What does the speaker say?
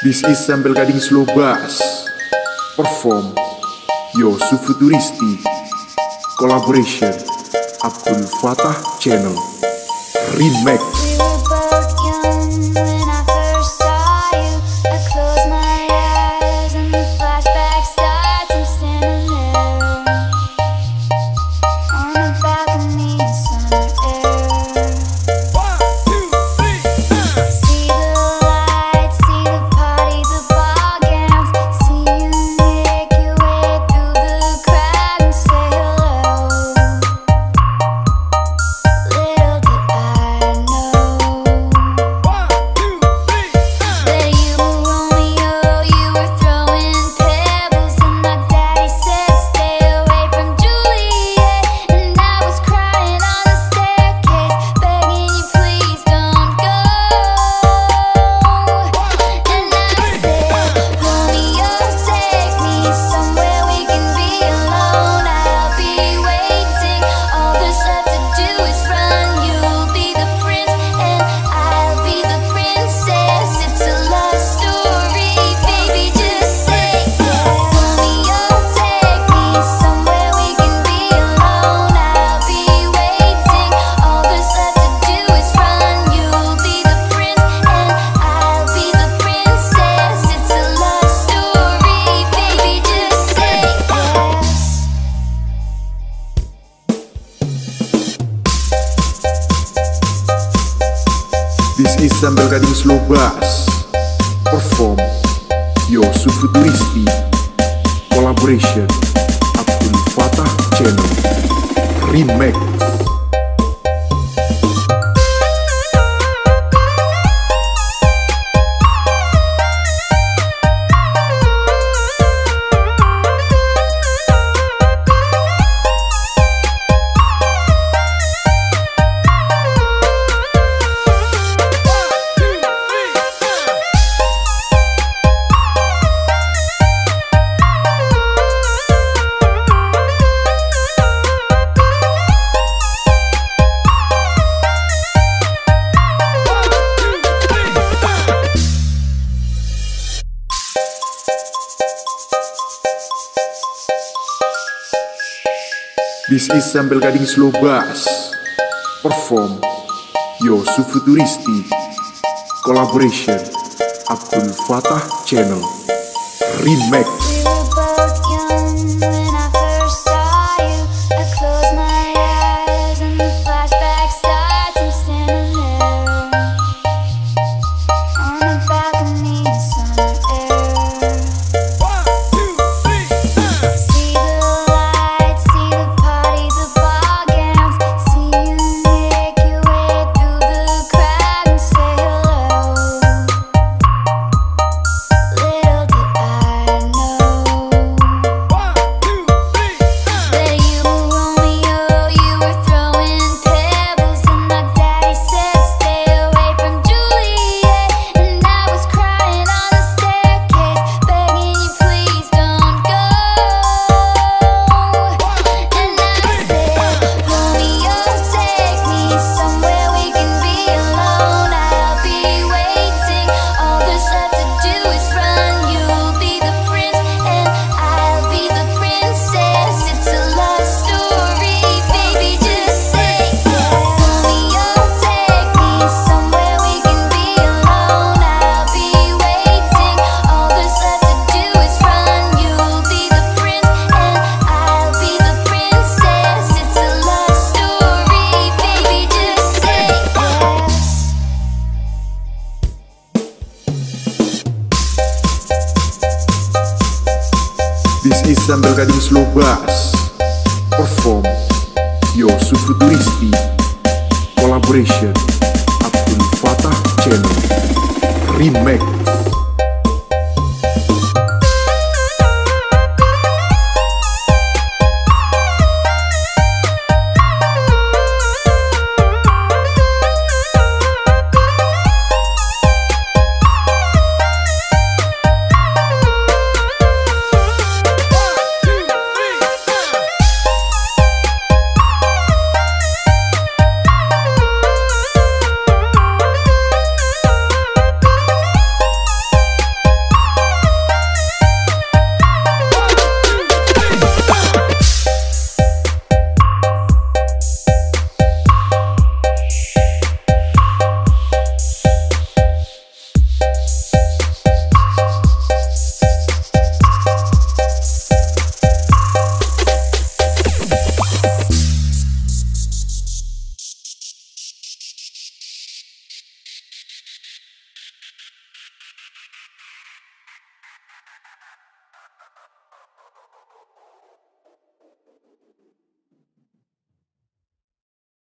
This is Sampel Gading Slow Bass. Perform Yosuf Futuristi Collaboration. Abdul Fatah Channel. Remix. This is Sambel Gading Slow Bass. Perform Yosu Futuristi Collaboration. Abdul Fatah Channel. Remake This is Sambel Gading Slow Bass. Perform Yosu Futuristi Collaboration. Abdul Fatah Channel. Remake di sambil bergading slow bass Perform Yosuf Futuristi Collaboration. Abdul Fatah Channel. Remake.